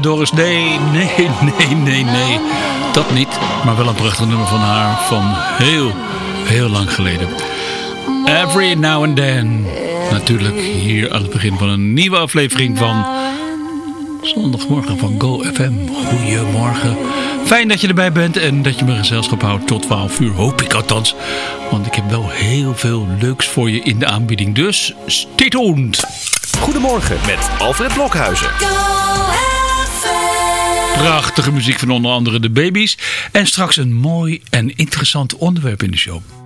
Doris. Nee, nee, nee, nee, nee. Dat niet. Maar wel een prachtig nummer van haar van heel, heel lang geleden. Every now and then. Natuurlijk hier aan het begin van een nieuwe aflevering van Zondagmorgen van Go FM. Goedemorgen. Fijn dat je erbij bent en dat je me gezelschap houdt tot 12 uur. Hoop ik althans. Want ik heb wel heel veel leuks voor je in de aanbieding. Dus stay tuned. Goedemorgen met Alfred Blokhuizen. Prachtige muziek van onder andere de baby's. En straks een mooi en interessant onderwerp in de show.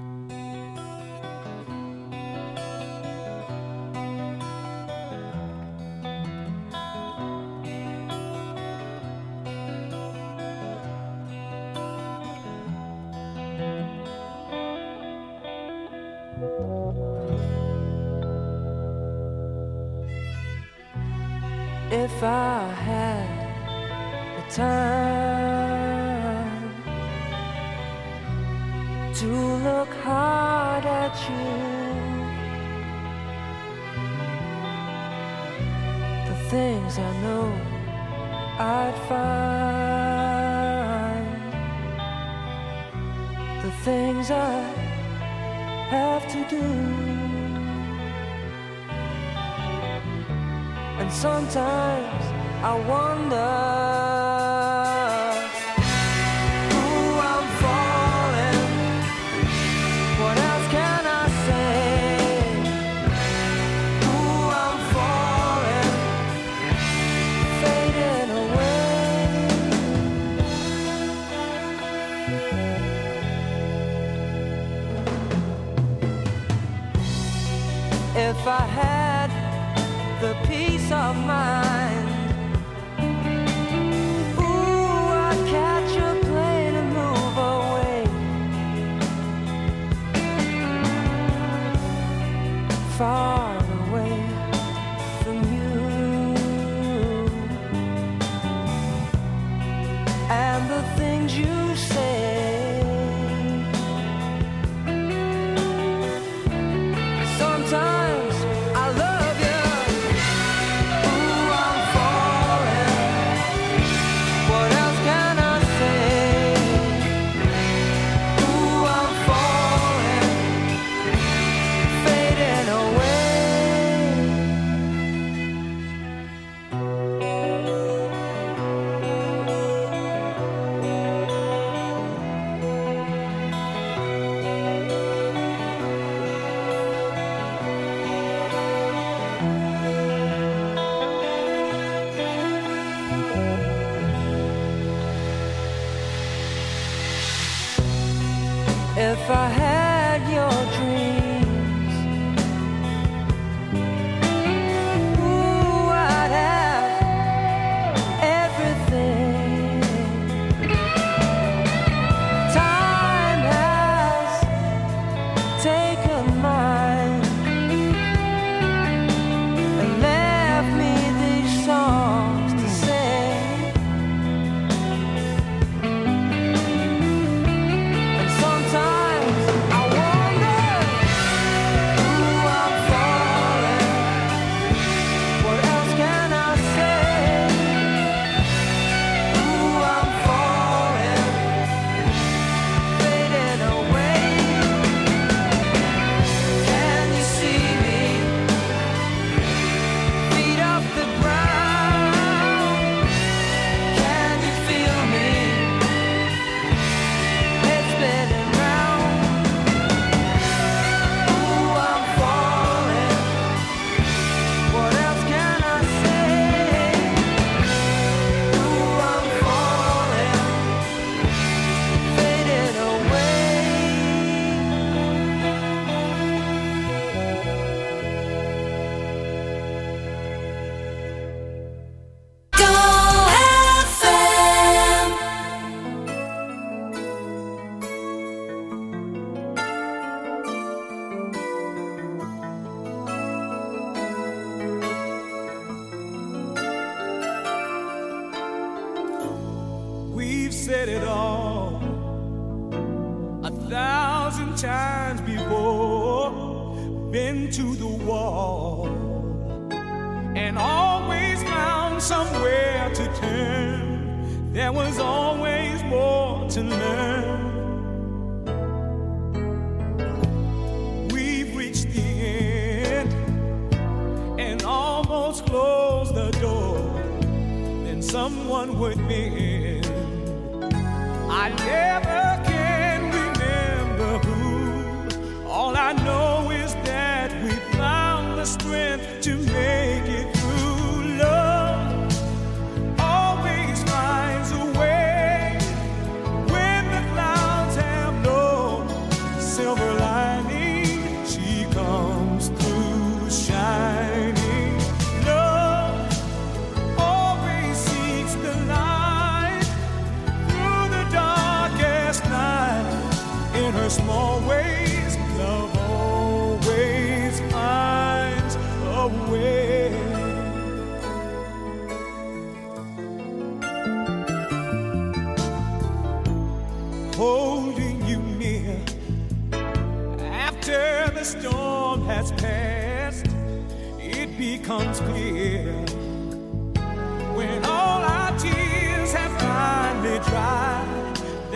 silver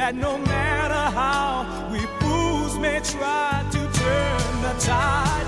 that no matter how we fools may try to turn the tide.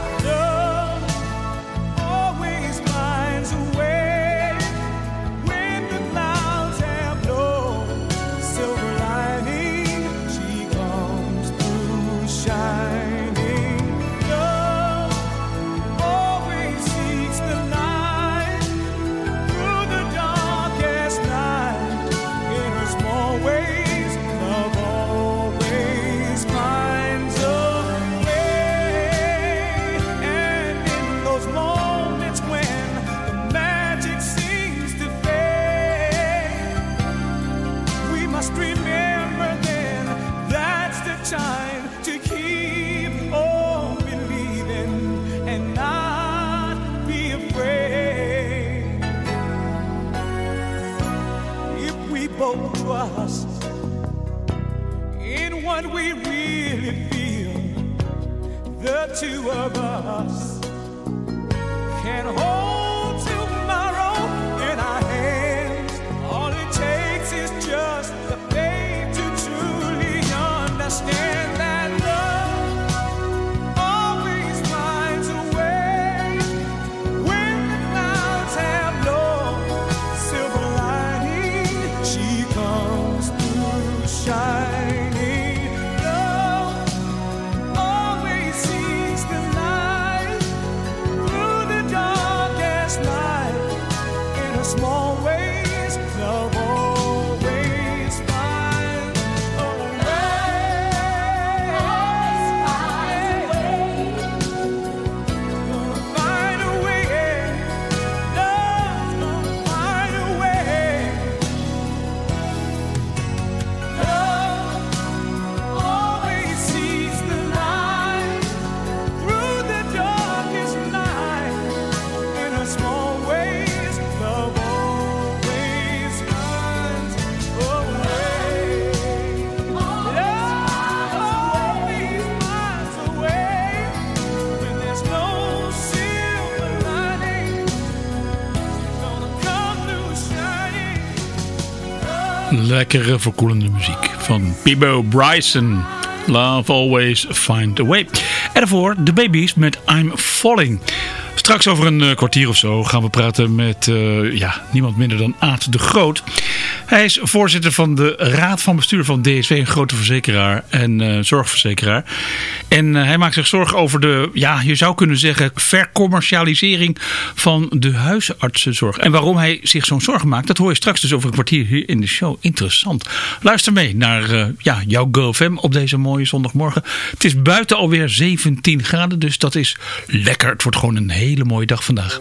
lekkere verkoelende muziek van Pibo Bryson. Love Always Find a Way. En daarvoor de babies met I'm Falling. Straks over een eh, kwartier of zo gaan we praten met eh, ja, niemand minder dan Aad de Groot. Hij is voorzitter van de Raad van Bestuur van DSW, een grote verzekeraar en eh, zorgverzekeraar. En eh, hij maakt zich zorgen over de, ja, je zou kunnen zeggen, vercommercialisering van de huisartsenzorg. En waarom hij zich zo'n zorgen maakt, dat hoor je straks dus over een kwartier hier in de show. Interessant. Luister mee naar eh, ja, jouw GoFam op deze mooie zondagmorgen. Het is buiten alweer 17 graden, dus dat is lekker. Het wordt gewoon een hele mooie dag vandaag.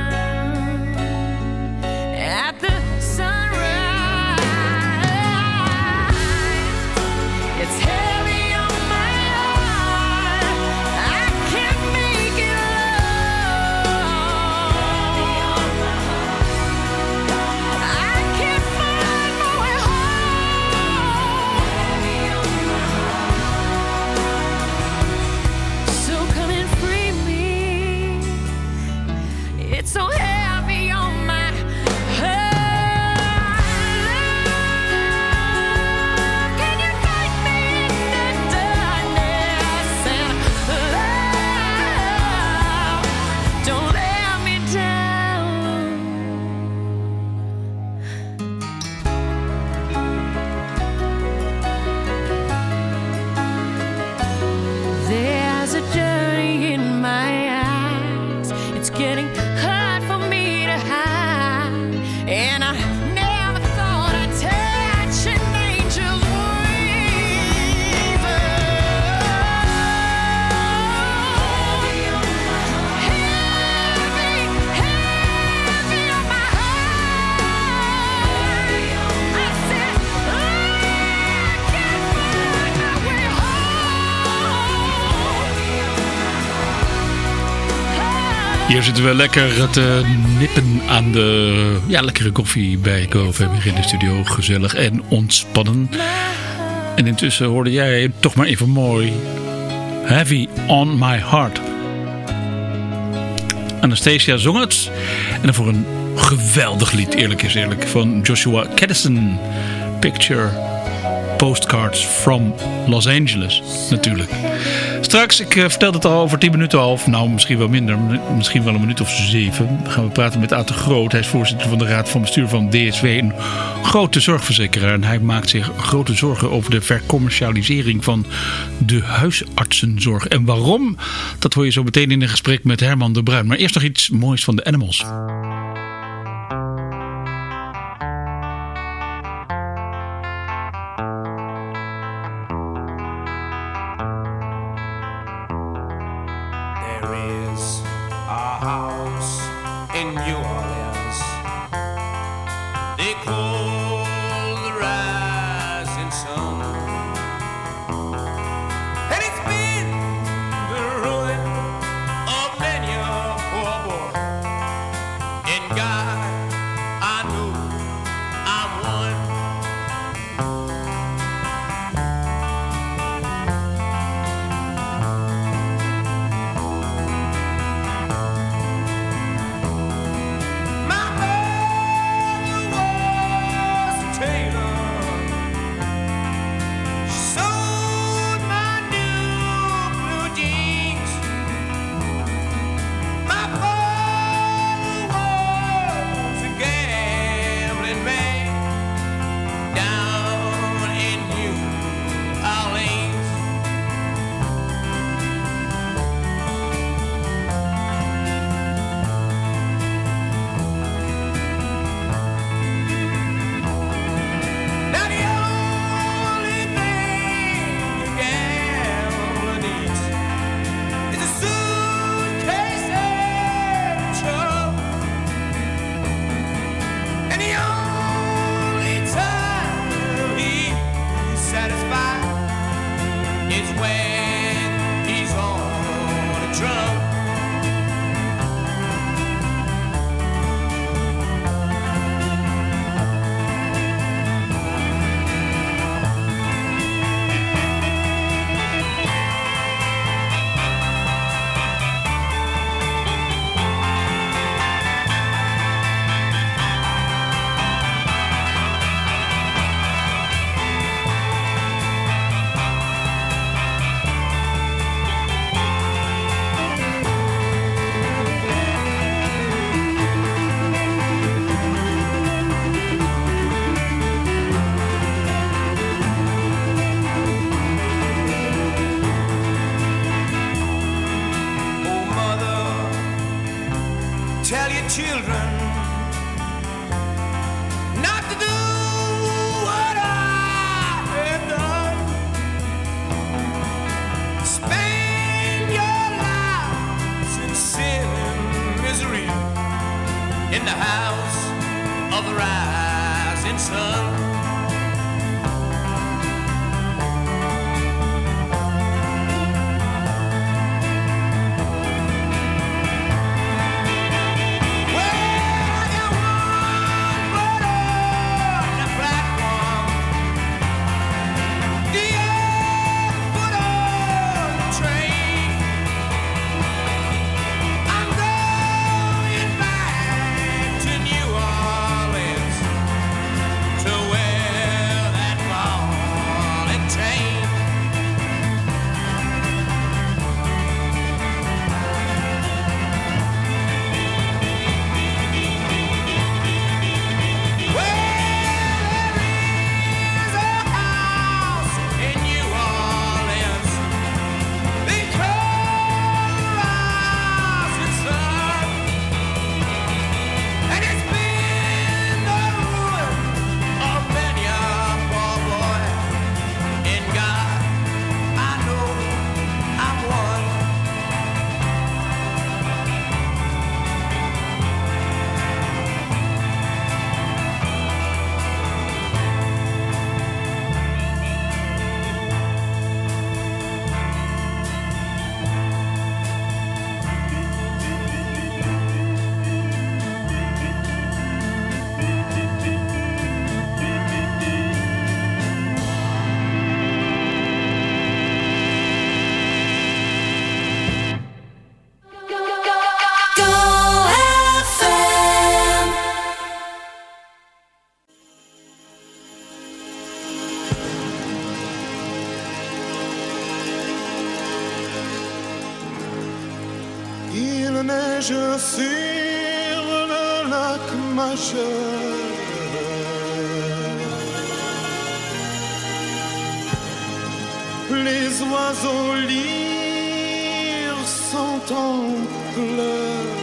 Hier zitten we lekker te nippen aan de ja, lekkere koffie bij GoFam in de studio. Gezellig en ontspannen. En intussen hoorde jij toch maar even mooi. Heavy on my heart. Anastasia zong het. En dan voor een geweldig lied, eerlijk is eerlijk. Van Joshua Caddison. Picture Postcards from Los Angeles, natuurlijk. Straks, ik eh, vertelde het al over 10 minuten al, of nou misschien wel minder, misschien wel een minuut of zeven, gaan we praten met Aad de Groot. Hij is voorzitter van de Raad van Bestuur van DSW, een grote zorgverzekeraar. En hij maakt zich grote zorgen over de vercommercialisering van de huisartsenzorg. En waarom, dat hoor je zo meteen in een gesprek met Herman de Bruin. Maar eerst nog iets moois van de Animals. Il neige sur le lac majeur. Les oiseaux lyres sont en pleurs.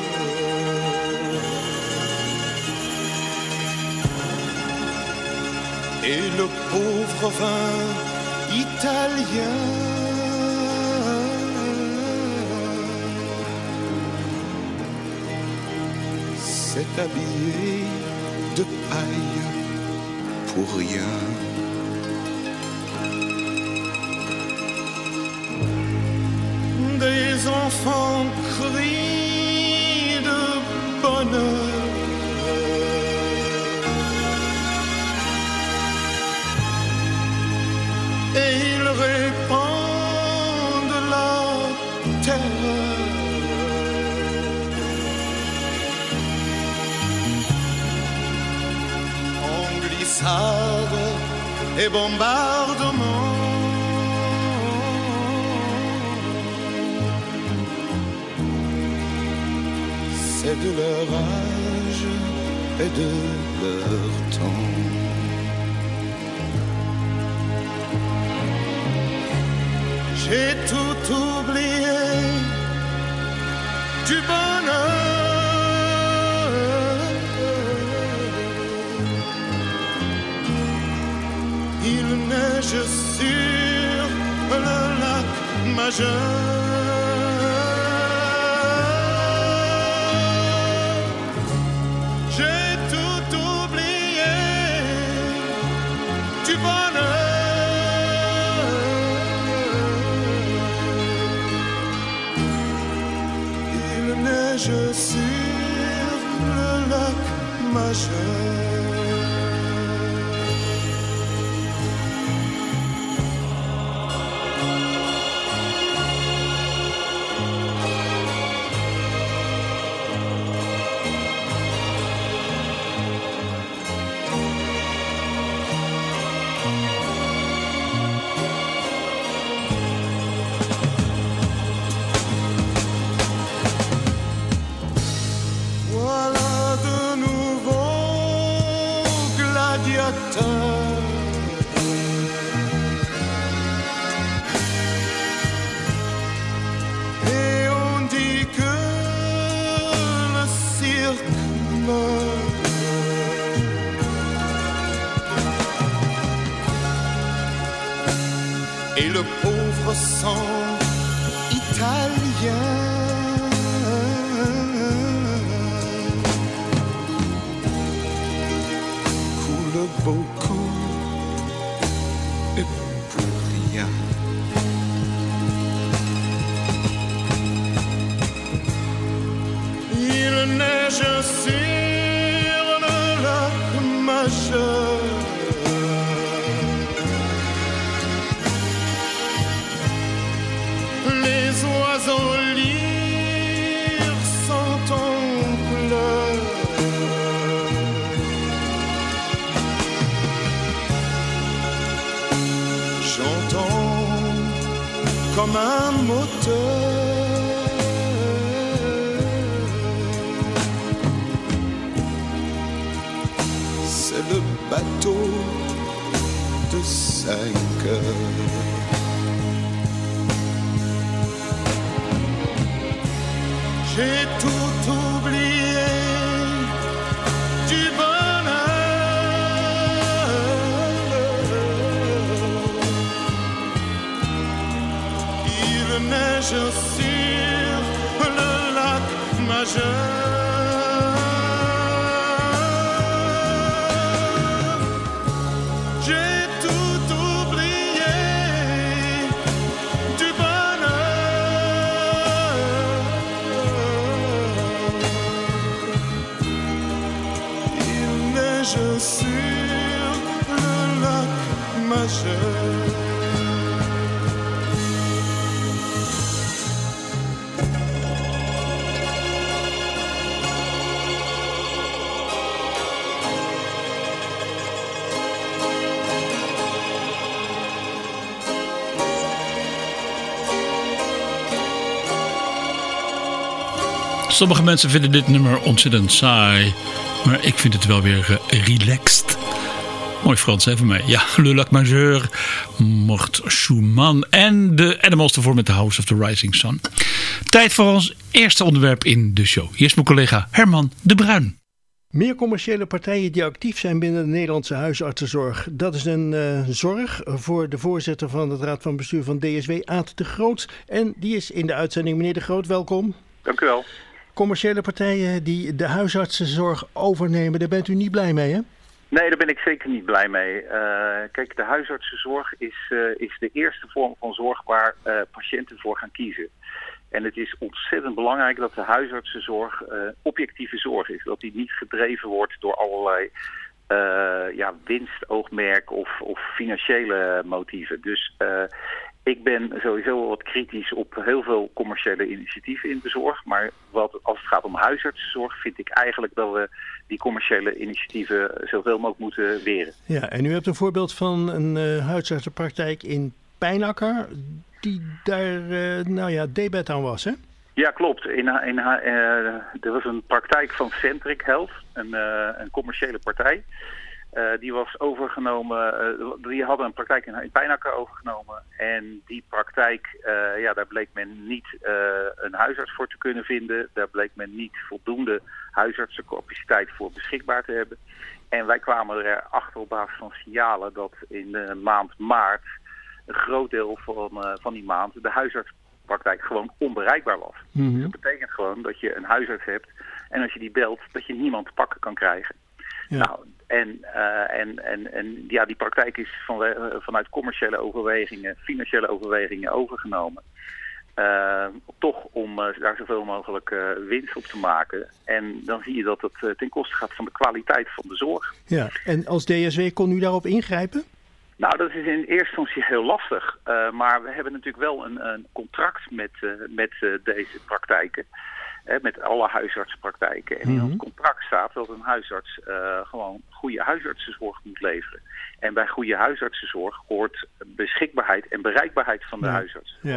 Et le pauvre vin italien habillé de paille pour rien. Et bombardement. C'est de leur âge et de leur temps. J'ai tout oublié du bonheur. voyageurs. Le pauvre sang Neige sur le lac majeur. Sommige mensen vinden dit nummer ontzettend saai. Maar ik vind het wel weer eh, relaxed. Mooi Frans hè van mij. Ja, Le Lac Majeur, Mort Schumann en de Animals ervoor met The House of the Rising Sun. Tijd voor ons eerste onderwerp in de show. Hier is mijn collega Herman de Bruin. Meer commerciële partijen die actief zijn binnen de Nederlandse huisartsenzorg. Dat is een eh, zorg voor de voorzitter van het Raad van Bestuur van DSW, Aad de Groot. En die is in de uitzending. Meneer de Groot, welkom. Dank u wel. Commerciële partijen die de huisartsenzorg overnemen, daar bent u niet blij mee, hè? Nee, daar ben ik zeker niet blij mee. Eh, kijk, de huisartsenzorg is, eh, is de eerste vorm van zorg waar eh, patiënten voor gaan kiezen. En het is ontzettend belangrijk dat de huisartsenzorg objectieve zorg is. Dat die niet gedreven wordt door allerlei ja, winstoogmerk of, of financiële motieven. Dus ik ben sowieso wat kritisch op heel veel commerciële initiatieven in de zorg. Maar wat, als het gaat om huisartsenzorg vind ik eigenlijk dat we die commerciële initiatieven zoveel mogelijk moeten weren. Ja, en u hebt een voorbeeld van een eh huisartsenpraktijk in Pijnakker, die daar, eh, nou ja, debet aan was, hè? Ja, klopt. In, in, eh, er was een praktijk van Centric Health, een, eh, een commerciële partij. Eh, die was overgenomen, eh, die hadden een praktijk in, in Pijnakker overgenomen. En die praktijk, eh, ja, daar bleek men niet een huisarts voor te kunnen vinden. Daar bleek men niet voldoende huisartsencapaciteit voor beschikbaar te hebben. En wij kwamen erachter op basis van signalen dat in de maand maart een groot deel van, van die maand de huisartspraktijk gewoon onbereikbaar was. Dus dat betekent gewoon dat je een huisarts hebt en als je die belt, dat je niemand te pakken kan krijgen. Ja. Nou, en, eh, en, en, en ja, die praktijk is van, vanuit commerciële overwegingen, financiële overwegingen overgenomen. eh, toch om eh, daar zoveel mogelijk eh, winst op te maken. En dan zie je dat het eh, ten koste gaat van de kwaliteit van de zorg. Ja, en als DSW kon u daarop ingrijpen? Nou, dat is in eerste instantie heel lastig. Eh, maar we hebben natuurlijk wel een, een contract met, eh, met eh, deze praktijken. Hè, met alle huisartsenpraktijken. En in Mhm. ons contract staat dat een huisarts eh, gewoon goede huisartsenzorg moet leveren. En bij goede huisartsenzorg hoort beschikbaarheid en bereikbaarheid van de Ja. huisarts. Ja.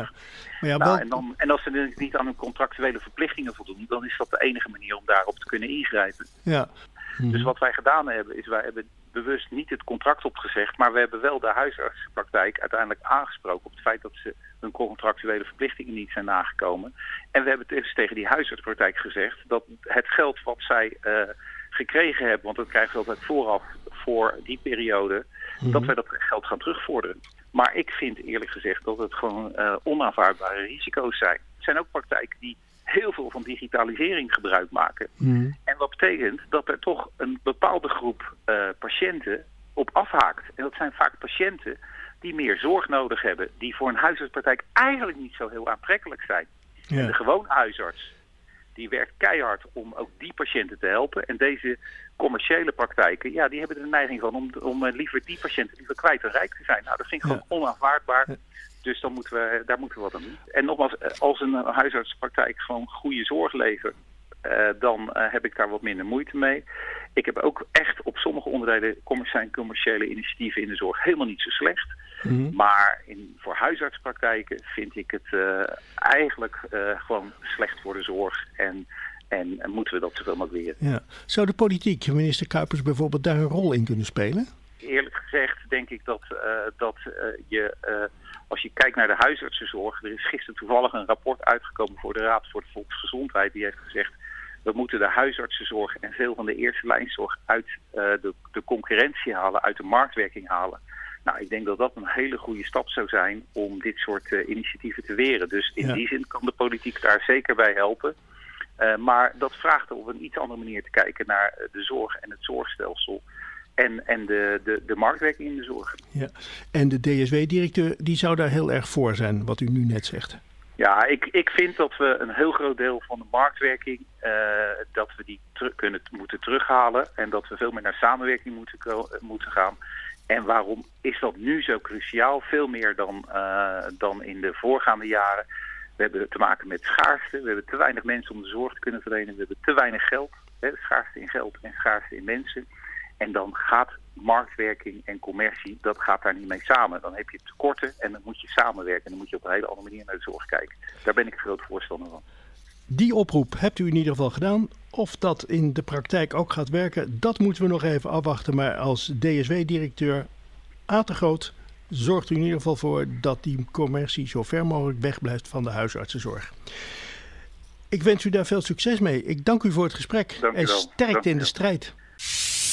Maar ja, Nou, wel, en, dan, en als ze natuurlijk niet aan hun contractuele verplichtingen voldoen, dan is dat de enige manier om daarop te kunnen ingrijpen. ja. Mhm. Dus wat wij gedaan hebben, is wij hebben bewust niet het contract opgezegd, maar we hebben wel de huisartsenpraktijk uiteindelijk aangesproken op het feit dat ze hun contractuele verplichtingen niet zijn nagekomen. En we hebben dus tegen die huisartsenpraktijk gezegd dat het geld wat zij eh, gekregen hebben, want dat krijgen ze altijd vooraf voor die periode, dat wij dat geld gaan terugvorderen. Maar ik vind eerlijk gezegd dat het gewoon eh, onaanvaardbare risico's zijn. Het zijn ook praktijken die heel veel van digitalisering gebruik maken. Mhm. En wat betekent dat er toch een bepaalde groep eh, patiënten op afhaakt. En dat zijn vaak patiënten die meer zorg nodig hebben, die voor een huisartspraktijk eigenlijk niet zo heel aantrekkelijk zijn. En de gewone huisarts, die werkt keihard om ook die patiënten te helpen. En deze commerciële praktijken, ja, die hebben er de neiging van om, om eh, liever die patiënten liever kwijt en rijk te zijn. Nou, dat vind ik Ja. gewoon onaanvaardbaar. Dus dan moeten we, daar moeten we wat aan doen. En nogmaals, eh, als een huisartspraktijk gewoon goede zorg levert, eh, dan eh, heb ik daar wat minder moeite mee. Ik heb ook echt op sommige onderdelen zijn commerciële initiatieven in de zorg helemaal niet zo slecht. Mhm. Maar in, voor huisartspraktijken vind ik het eigenlijk gewoon slecht voor de zorg. En, en, en moeten we dat zoveel mogelijk leren. ja. Zou de politiek, minister Kuipers bijvoorbeeld, daar een rol in kunnen spelen? Eerlijk gezegd denk ik dat, dat je, als je kijkt naar de huisartsenzorg... er is gisteren toevallig een rapport uitgekomen voor de Raad voor de Volksgezondheid. Die heeft gezegd, we moeten de huisartsenzorg en veel van de eerste lijnzorg uit eh, de, de concurrentie halen, uit de marktwerking halen. Nou, ik denk dat dat een hele goede stap zou zijn om dit soort eh, initiatieven te weren. Dus in Ja. die zin kan de politiek daar zeker bij helpen. Eh, maar dat vraagt er op een iets andere manier te kijken naar de zorg en het zorgstelsel. En, en de, de, de marktwerking in de zorg. Ja. En de DSW-directeur, die zou daar heel erg voor zijn, wat u nu net zegt. Ja, ik, ik vind dat we een heel groot deel van de marktwerking, eh, dat we die kunnen, moeten terughalen. En dat we veel meer naar samenwerking moeten, moeten gaan. En waarom is dat nu zo cruciaal? Veel meer dan, eh, dan in de voorgaande jaren. We hebben te maken met schaarste. We hebben te weinig mensen om de zorg te kunnen verlenen. We hebben te weinig geld. Hè, schaarste in geld en schaarste in mensen. En dan gaat marktwerking en commercie, dat gaat daar niet mee samen. Dan heb je tekorten en dan moet je samenwerken. En dan moet je op een hele andere manier naar de zorg kijken. Daar ben ik groot voorstander van. Die oproep hebt u in ieder geval gedaan. Of dat in de praktijk ook gaat werken, dat moeten we nog even afwachten. Maar als DSW-directeur A te groot zorgt u in ieder geval voor dat die commercie zo ver mogelijk wegblijft van de huisartsenzorg. Ik wens u daar veel succes mee. Ik dank u voor het gesprek Dank u en sterkte in de strijd.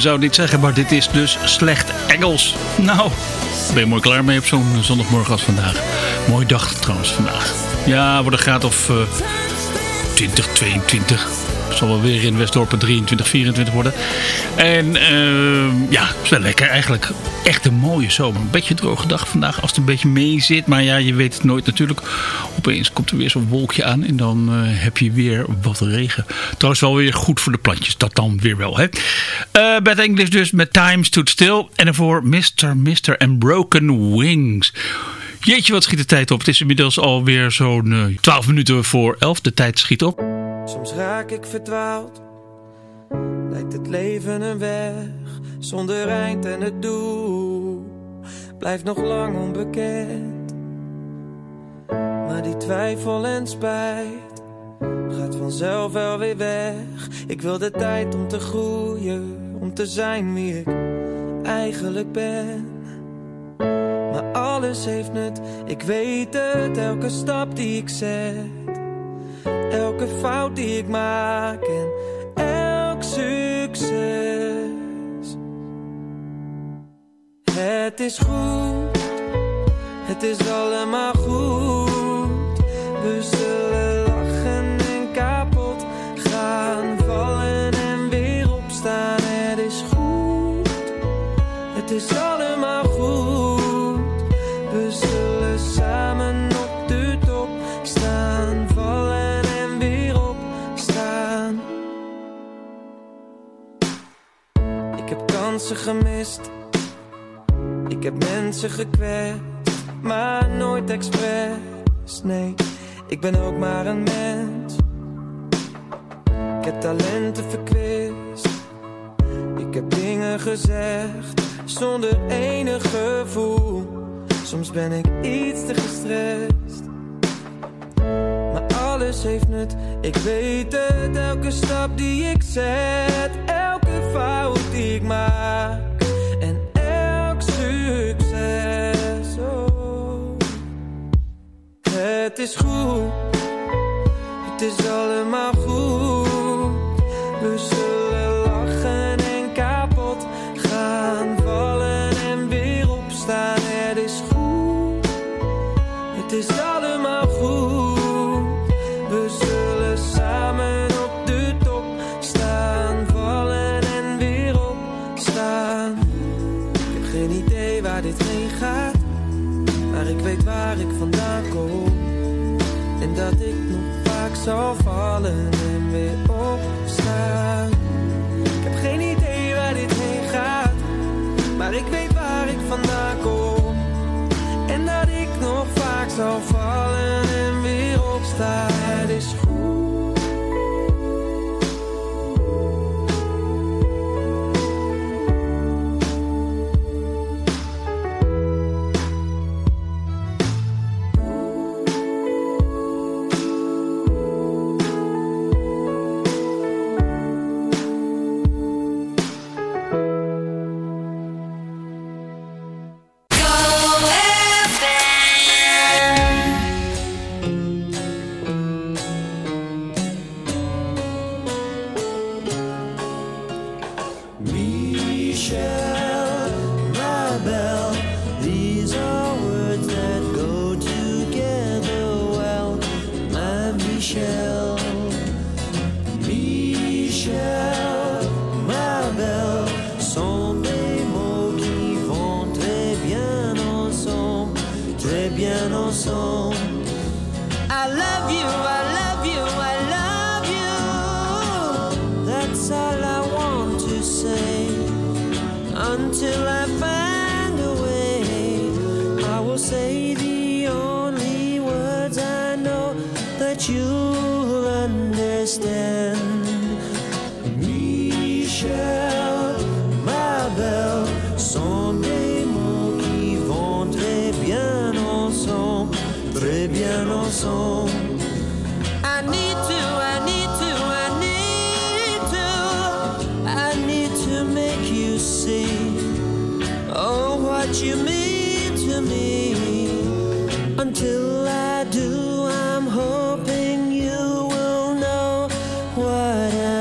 Zou niet zeggen, maar dit is dus slecht Engels. Nou, ben je mooi klaar mee op zo'n zondagmorgen als vandaag. Mooi dag trouwens vandaag. Ja, wordt een graad of eh 20, 22. Zal wel weer in Westdorpen 23, 24 worden. En ehm, ja, is wel lekker eigenlijk. Echt een mooie zomer. Een beetje droge dag vandaag als het een beetje mee zit. Maar ja, je weet het nooit natuurlijk. Opeens komt er weer zo'n wolkje aan en dan eh, heb je weer wat regen. Trouwens wel weer goed voor de plantjes. Dat dan weer wel. Hè? Eh Bad English dus met Time Stood Still. En daarvoor Mr. Mr. and Broken Wings. Jeetje, wat schiet de tijd op. Het is inmiddels alweer zo'n eh, 12 minuten voor 11. De tijd schiet op. Soms raak ik verdwaald. Lijkt het leven een weg zonder eind en het doel blijft nog lang onbekend. Maar die twijfel en spijt gaat vanzelf wel weer weg. Ik wil de tijd om te groeien, om te zijn wie ik eigenlijk ben. Maar alles heeft nut, ik weet het, elke stap die ik zet. Elke fout die ik maak en elk succes. Het is goed, het is allemaal goed. We zullen lachen en kapot gaan, vallen en weer opstaan. Het is goed, het is allemaal gemist, ik heb mensen gekwetst, maar nooit expres. Nee, ik ben ook maar een mens. Ik heb talenten verkwist, ik heb dingen gezegd zonder enig gevoel. Soms ben ik iets te gestrest. Maar alles heeft nut, ik weet het. Elke stap die ik zet, elke fout die ik. En elk succes. Oh. Het is goed, het is allemaal goed. Zal vallen en weer opstaan. Ik heb geen idee waar dit heen gaat, maar ik weet waar ik vandaan kom. En dat ik nog vaak zal vallen en weer opstaan.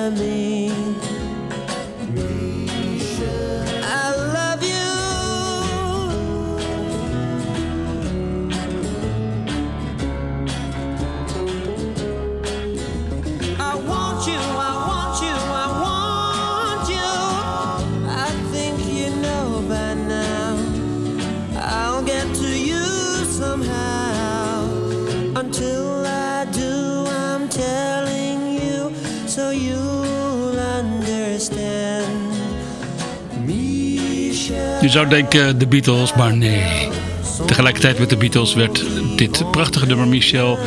coming. Je zou denken eh, de Beatles, maar nee. Tegelijkertijd met de Beatles werd dit prachtige nummer Michel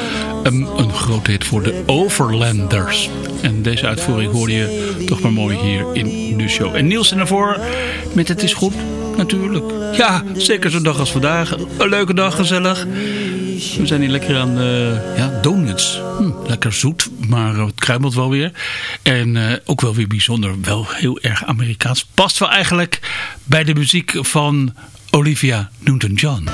een, een grote hit voor de Overlanders. En deze uitvoering hoor je toch maar mooi hier in de show. En Niels ervoor met Het is goed, natuurlijk. Ja, zeker zo'n dag als vandaag. Een leuke dag, gezellig. We zijn hier lekker aan de ja, donuts. Hm, lekker zoet, maar eh, kruimelt wel weer. En eh, ook wel weer bijzonder, wel heel erg Amerikaans. Past wel eigenlijk bij de muziek van Olivia Newton-John.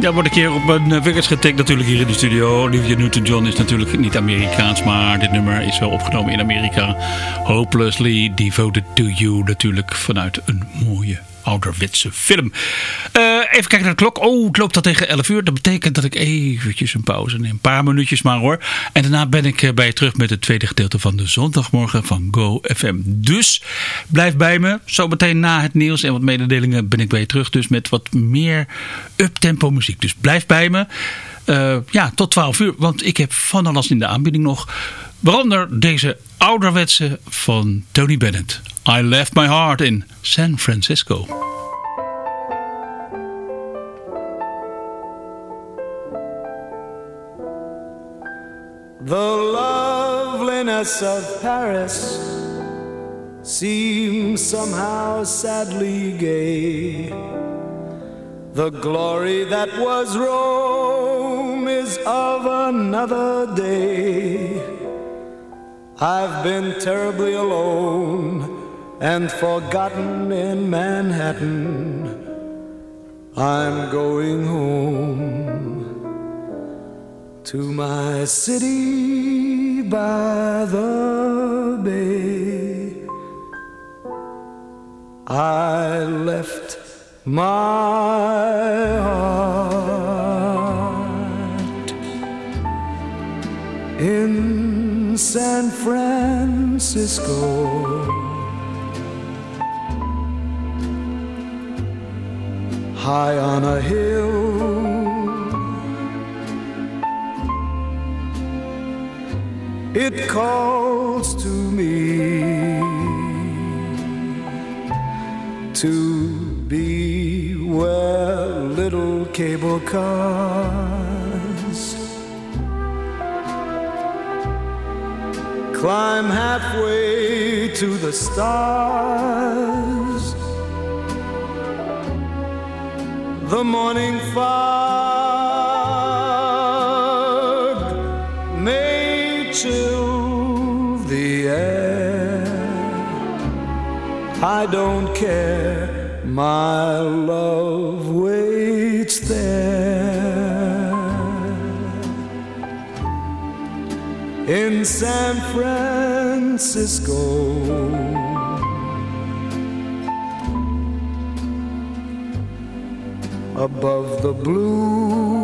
Ja, wordt een keer op mijn vingers eh, getikt natuurlijk hier in de studio. Olivia Newton-John is natuurlijk niet Amerikaans, maar dit nummer is wel opgenomen in Amerika. Hopelessly devoted to you natuurlijk vanuit een mooie ouderwetse film. Eh, even kijken naar de klok. Oh, het loopt al tegen 11 uur. Dat betekent dat ik eventjes een pauze neem. Een paar minuutjes maar hoor. En daarna ben ik eh, bij je terug met het tweede gedeelte van de zondagmorgen van Go FM. Dus blijf bij me. Zometeen na het nieuws en wat mededelingen ben ik bij je terug. Dus met wat meer uptempo muziek. Dus blijf bij me. Eh, ja, tot 12 uur. Want ik heb van alles in de aanbieding nog. Waaronder deze ouderwetse van Tony Bennett. I left my heart in San Francisco. The loveliness of Paris seems somehow sadly gay. The glory that was Rome is of another day. I've been terribly alone and forgotten in Manhattan. I'm going home to my city by the bay. I left my heart in San Francisco. High on a hill it calls to me to be where little cable cars climb halfway to the stars. The morning fog may chill the air. I don't care, my love waits there in San Francisco. Above the blue